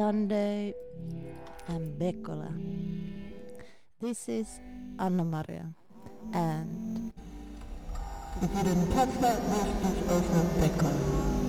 Sunday and Bekola. This is Anna Maria and If you didn't catch that, this is also Bekola.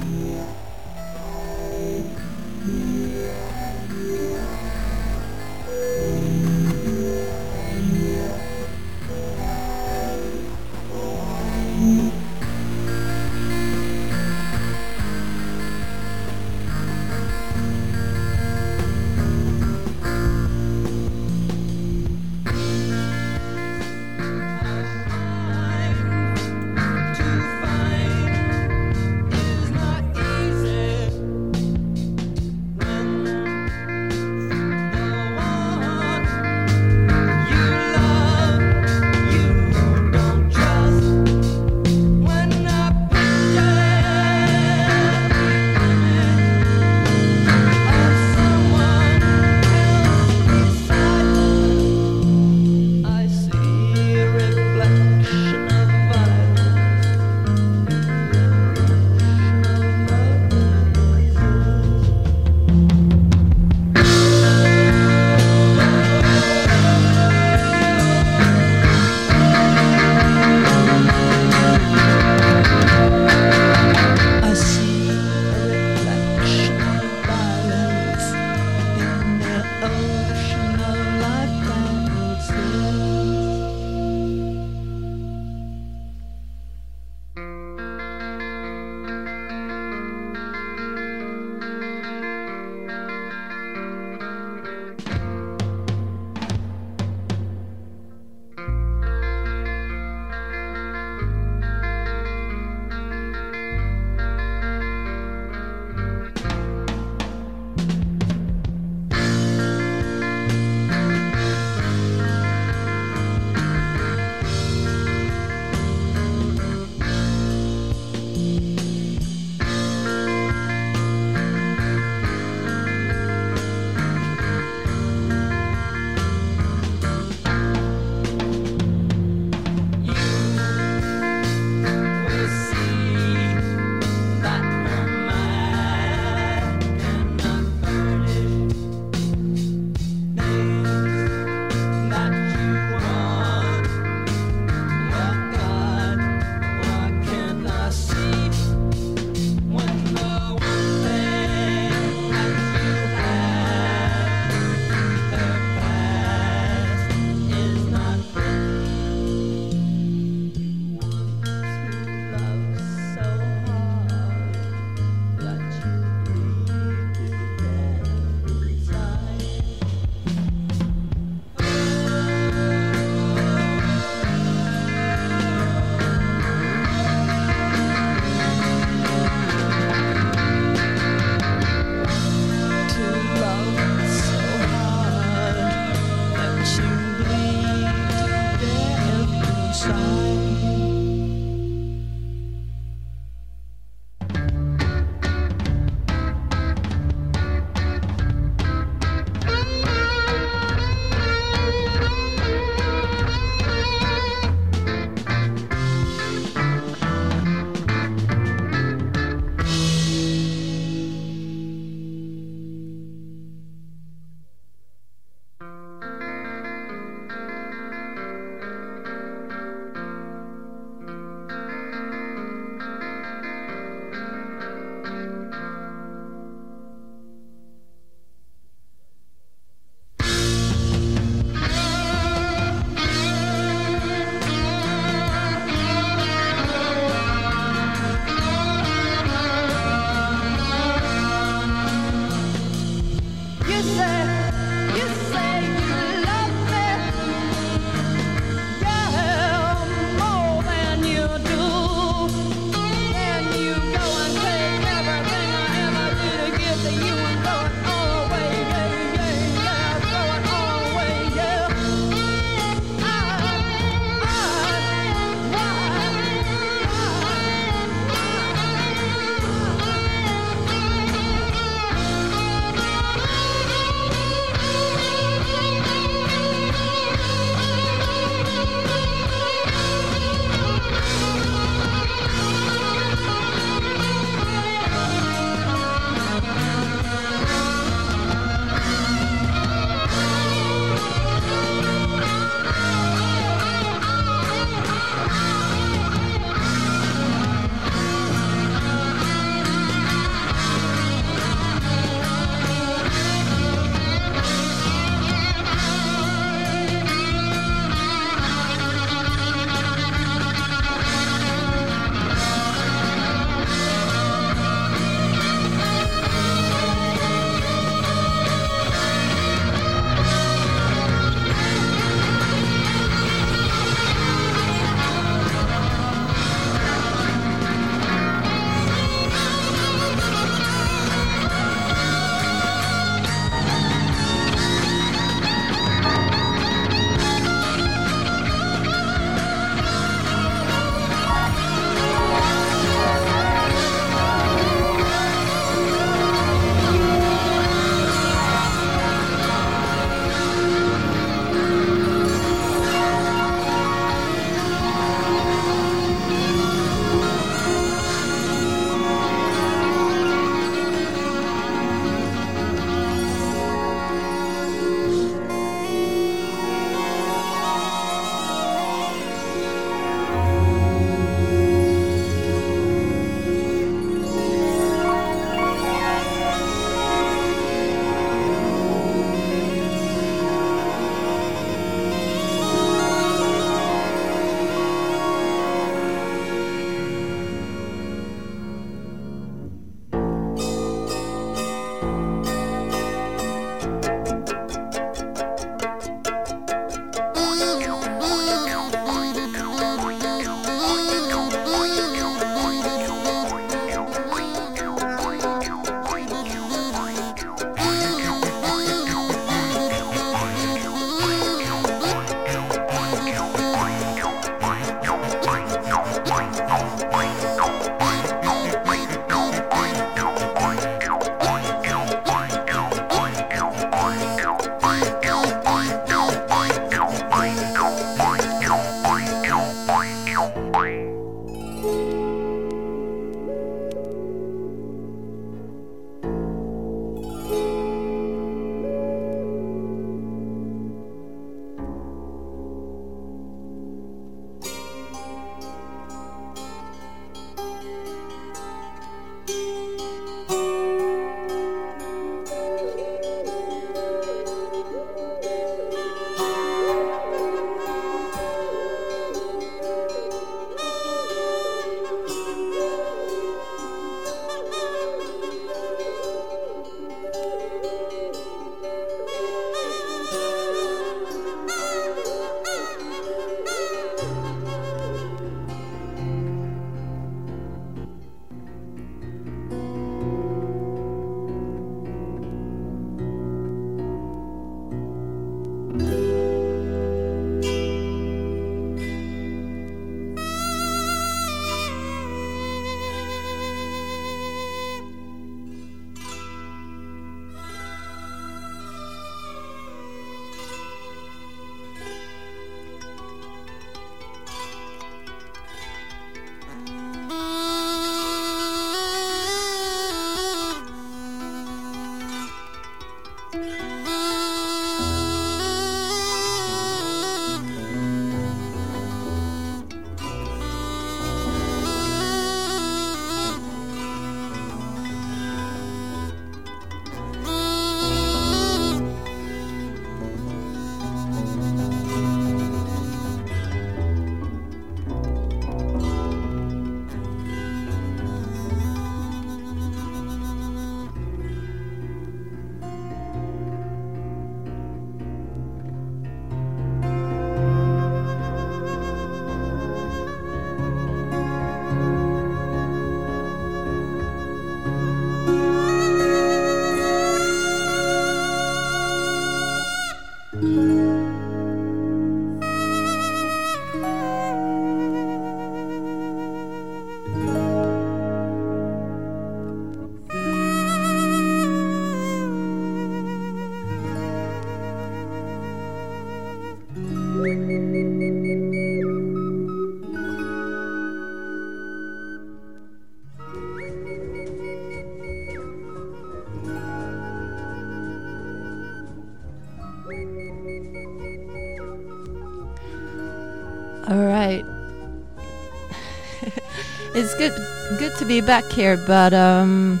It's good good to be back here, but um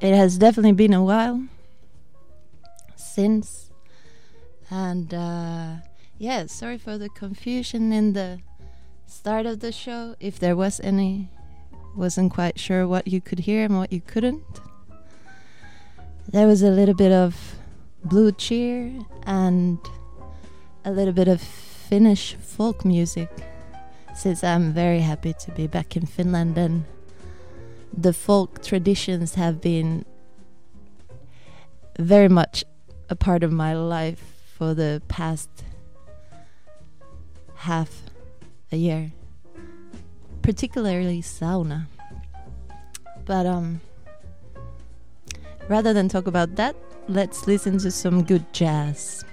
it has definitely been a while since and uh yeah, sorry for the confusion in the start of the show if there was any wasn't quite sure what you could hear and what you couldn't. There was a little bit of blue cheer and a little bit of Finnish folk music since I'm very happy to be back in Finland and the folk traditions have been very much a part of my life for the past half a year particularly sauna. But um rather than talk about that let's listen to some good jazz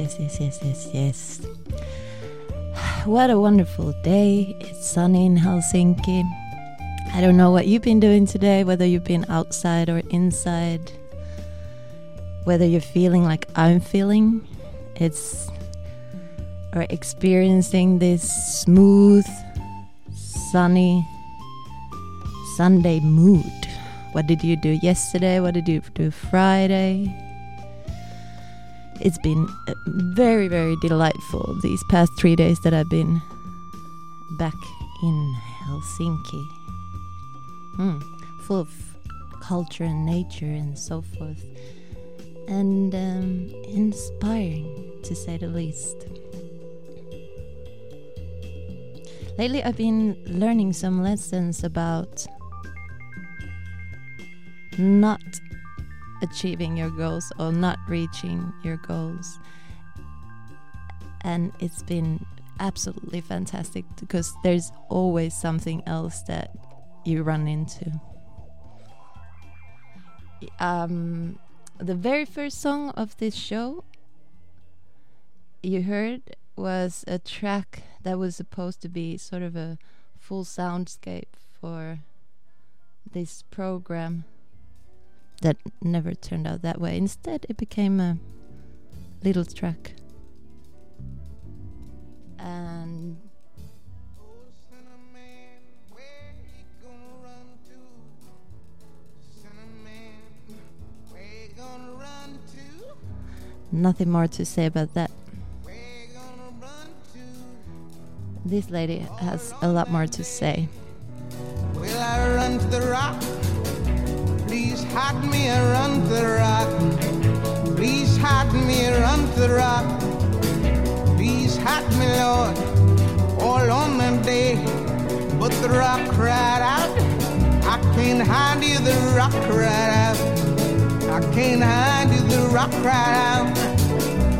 yes, yes, yes, yes, yes. What a wonderful day. It's sunny in Helsinki. I don't know what you've been doing today, whether you've been outside or inside, whether you're feeling like I'm feeling. It's or experiencing this smooth, sunny Sunday mood. What did you do yesterday? What did you do Friday? It's been uh, very, very delightful these past three days that I've been back in Helsinki. Hmm. Full of culture and nature and so forth. And um, inspiring, to say the least. Lately, I've been learning some lessons about not achieving your goals or not reaching your goals. And it's been absolutely fantastic because there's always something else that you run into. Um, the very first song of this show you heard was a track that was supposed to be sort of a full soundscape for this program that never turned out that way. Instead, it became a little track. And nothing more to say about that. This lady has a lot more to say. Please hide me around the rock. Please hide me around the rock. Please hide me, Lord, all on that day. But the rock cried out, I can't hide you, the rock cried out. I can't hide you, the rock cried out.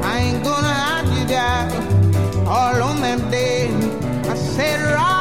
I ain't gonna hide you down all on that day. I said, Rock,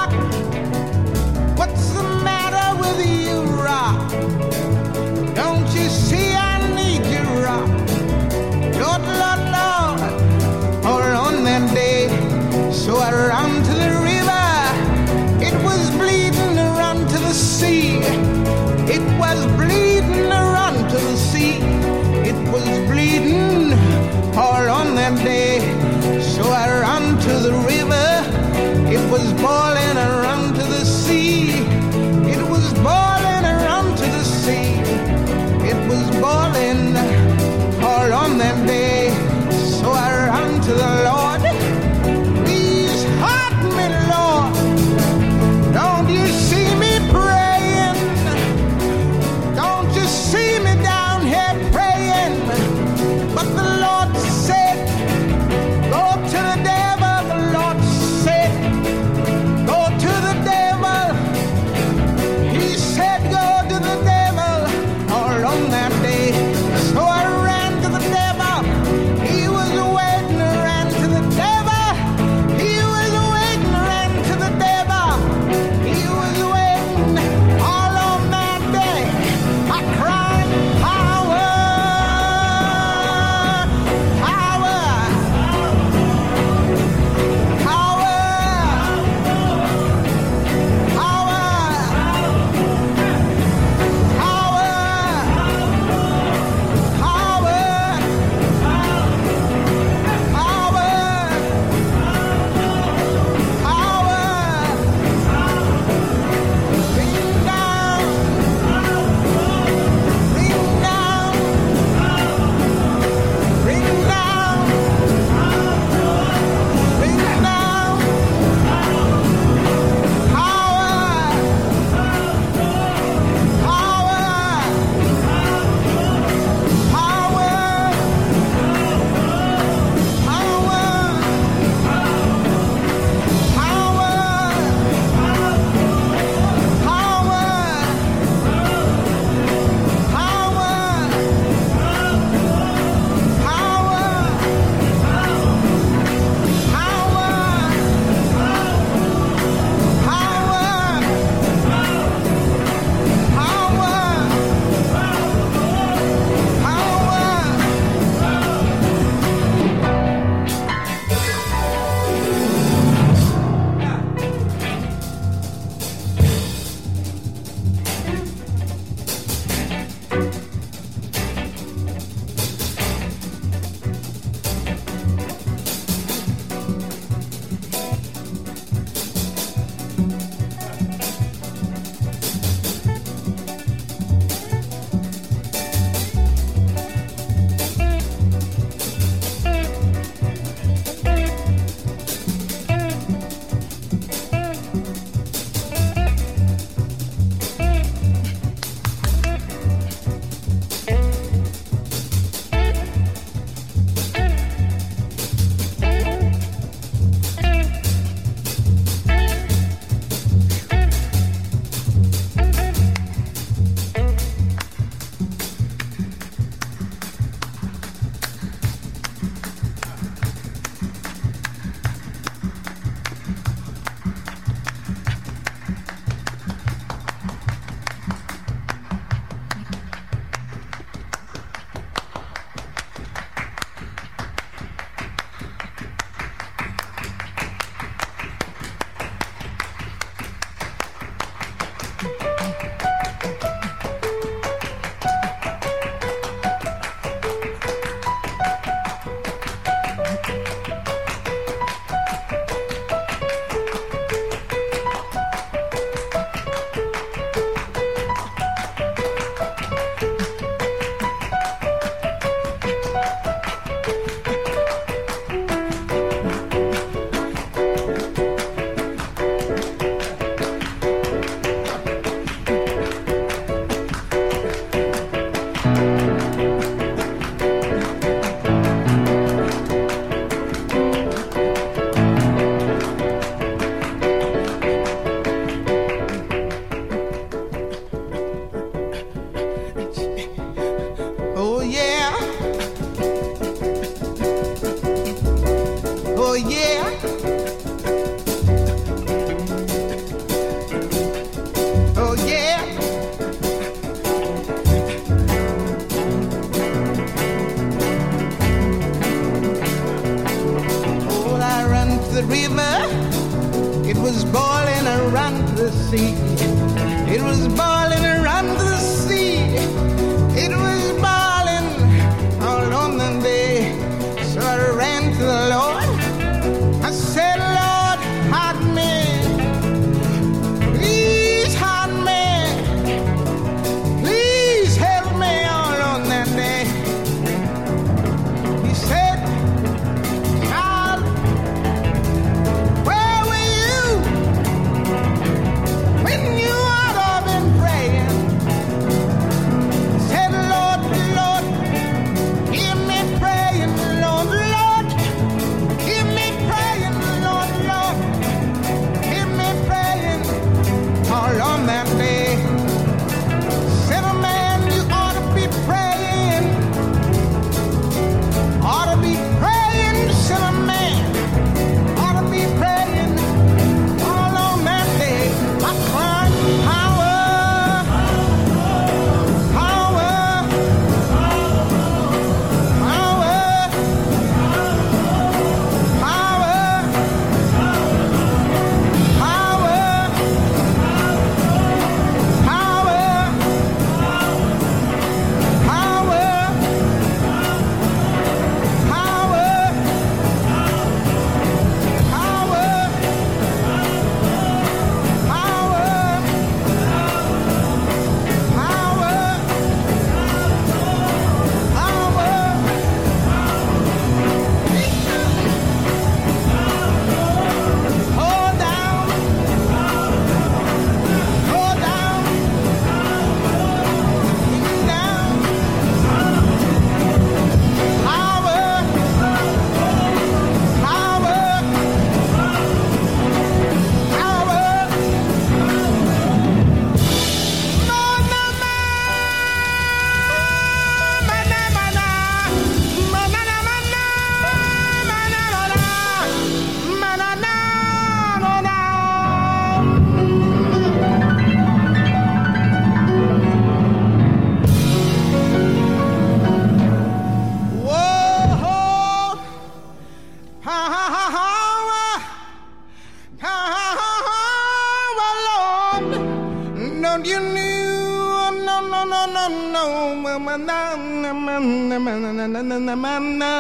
I'm namanna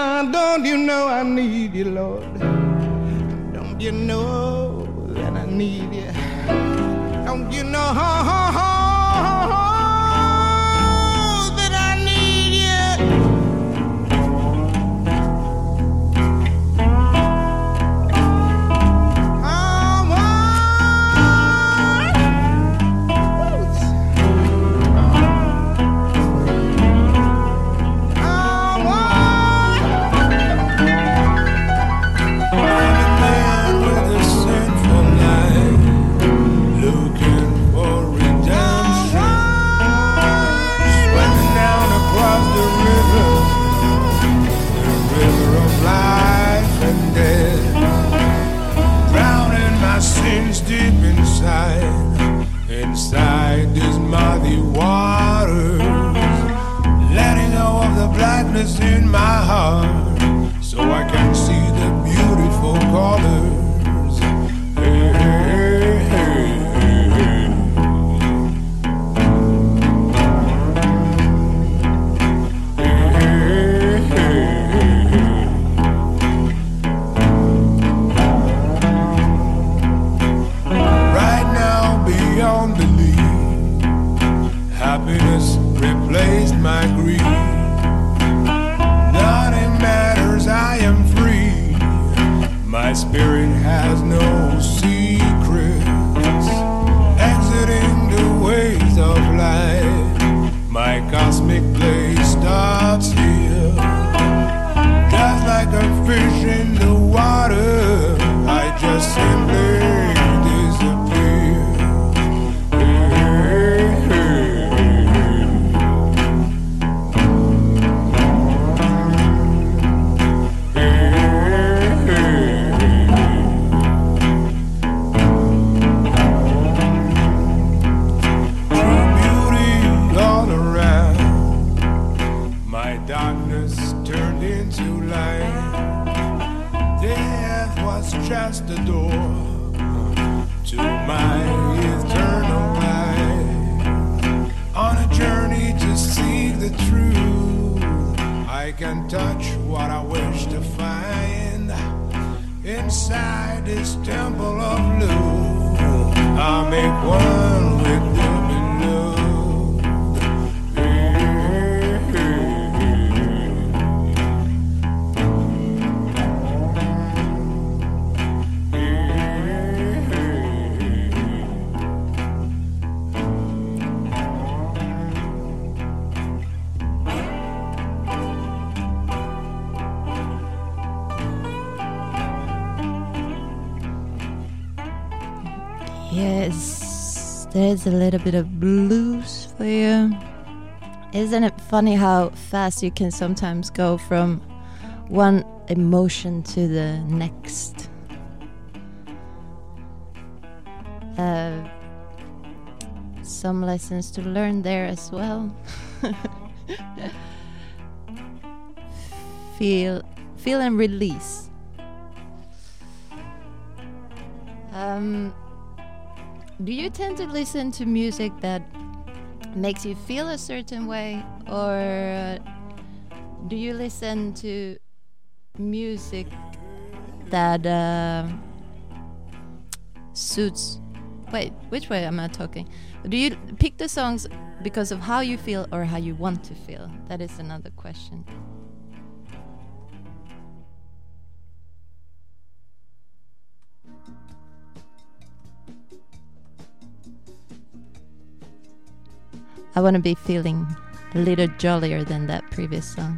Yes, there's a little bit of blues for you. Isn't it funny how fast you can sometimes go from one emotion to the next? Uh, some lessons to learn there as well. feel, feel and release. Um, do you tend to listen to music that makes you feel a certain way, or do you listen to music that uh, suits? Wait, which way am I talking? Do you pick the songs because of how you feel or how you want to feel? That is another question. I want to be feeling a little jollier than that previous song.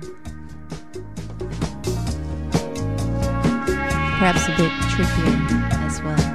Perhaps a bit trippier as well.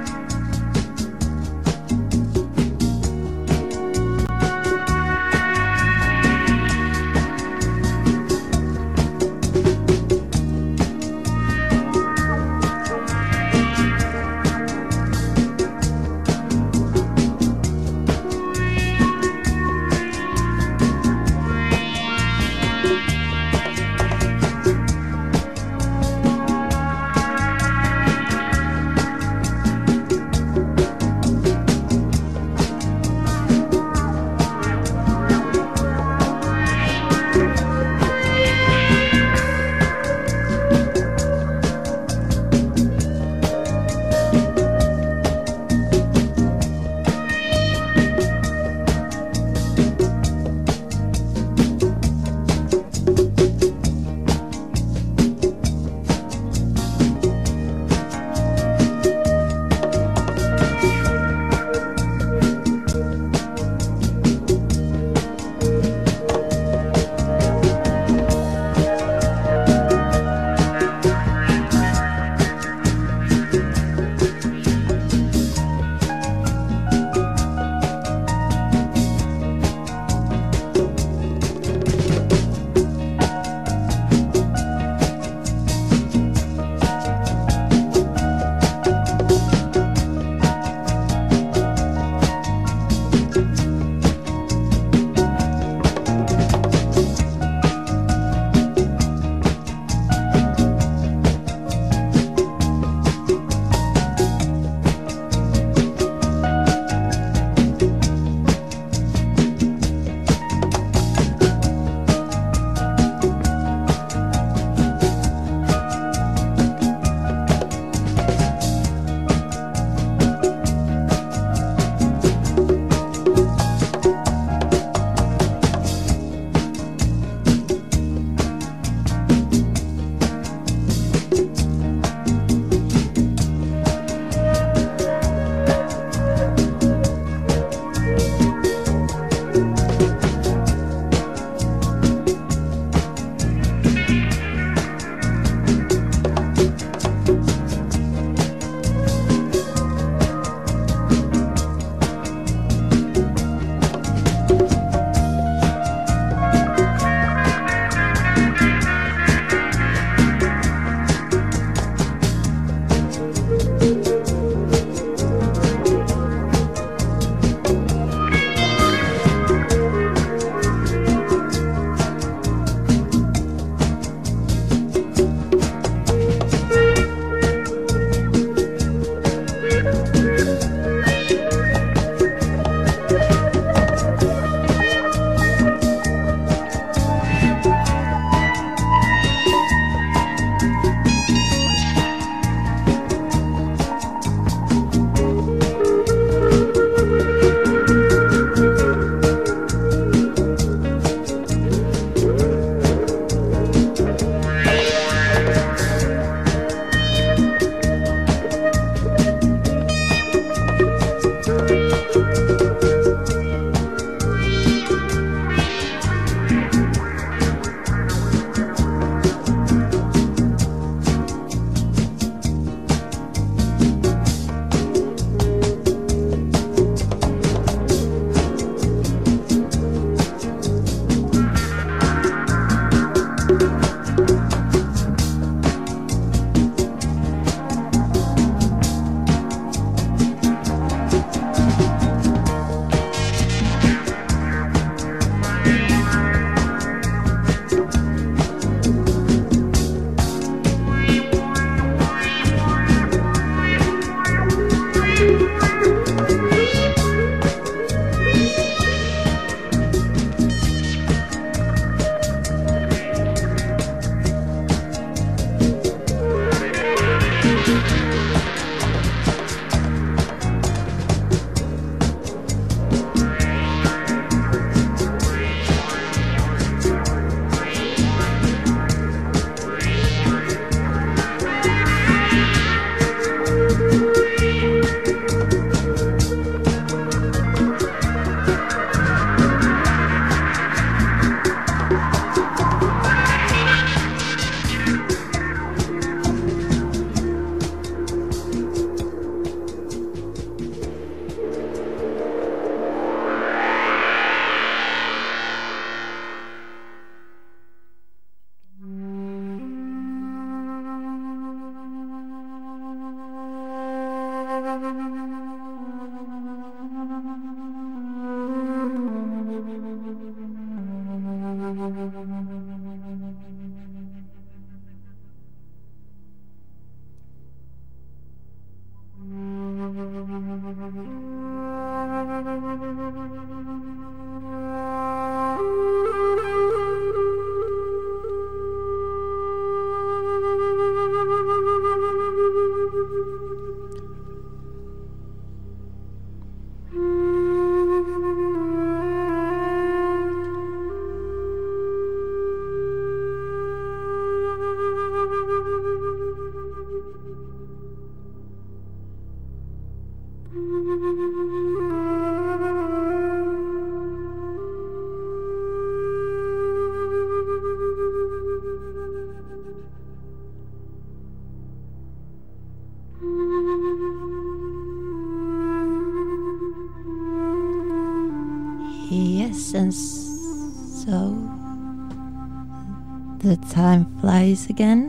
Time flies again.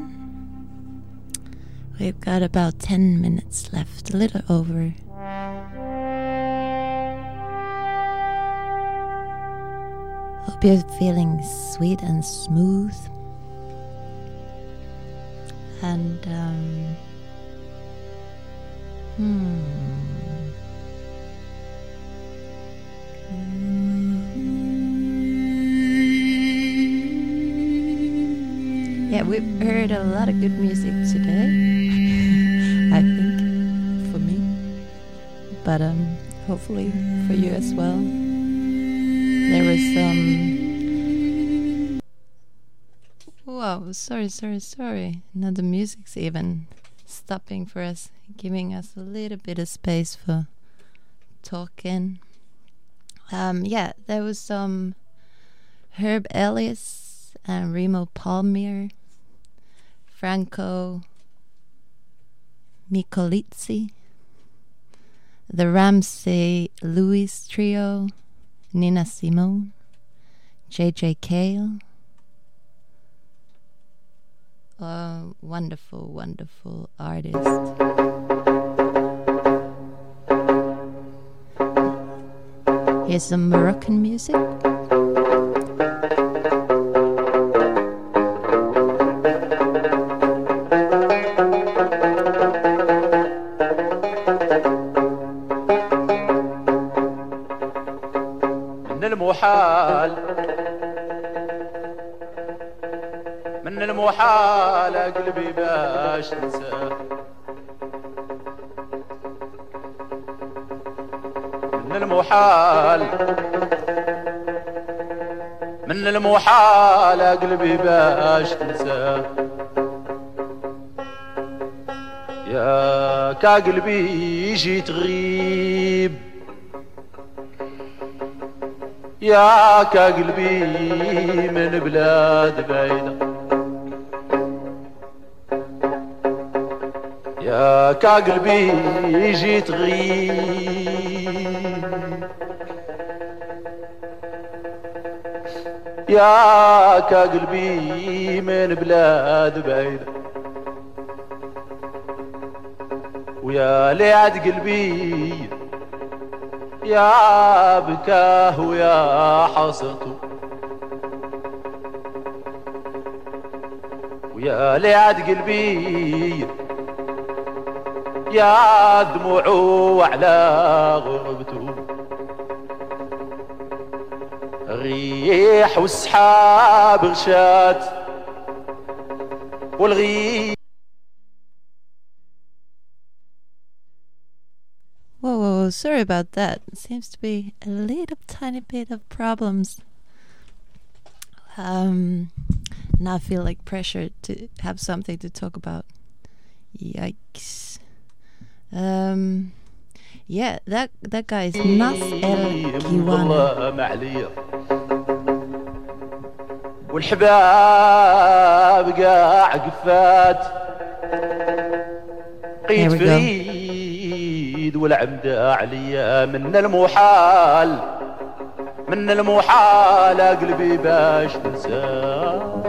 We've got about 10 minutes left, a little over. Hope you're feeling sweet and smooth. And, um, hmm. Yeah, we've heard a lot of good music today. I think for me, but um, hopefully for you as well. There was some. Whoa! Sorry, sorry, sorry. Now the music's even stopping for us, giving us a little bit of space for talking. Um, yeah, there was some Herb Ellis and Remo Palmier, Franco Micalizzi, the Ramsey Lewis Trio, Nina Simone, J.J. Cale. A wonderful, wonderful artist. Here's some Moroccan music. المحال. من المحال قلبي باش تنساه من المحال. من المحال قلبي باش تنساه يا كا قلبي يجي تغيب. يا كقلبي من بلاد بعيدة يا كقلبي يجي تغيب. يا كقلبي من بلاد بعيدة ويا لعد قلبي يا بكاه ويا حصته ويا لعد قلبي يا دموعه على غربته. الريح والسحاب غشات والغيب sorry about that. Seems to be a little tiny bit of problems. Um, now I feel like pressure to have something to talk about. Yikes. Um, yeah, that that guy is Nas El Kiwana. والله ما عليا والحباب قاع قفات قيد Here الجيد والعمد عليا من المحال من المحال قلبي باش نساه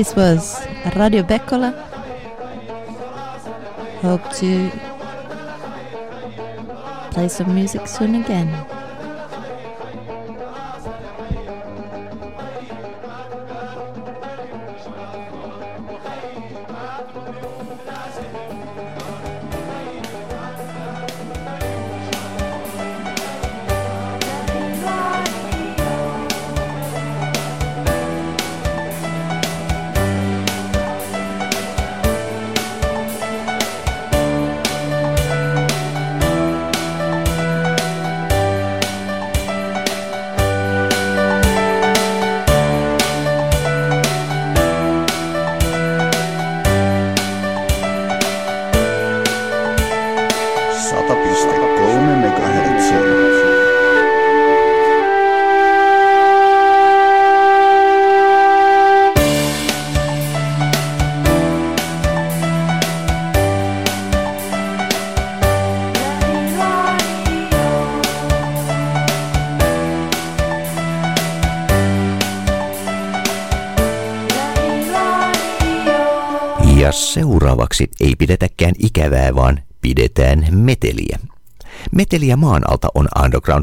This was Radio Beccola. Hope to play some music soon again. Pidetään meteliä. Meteliä maan alta on underground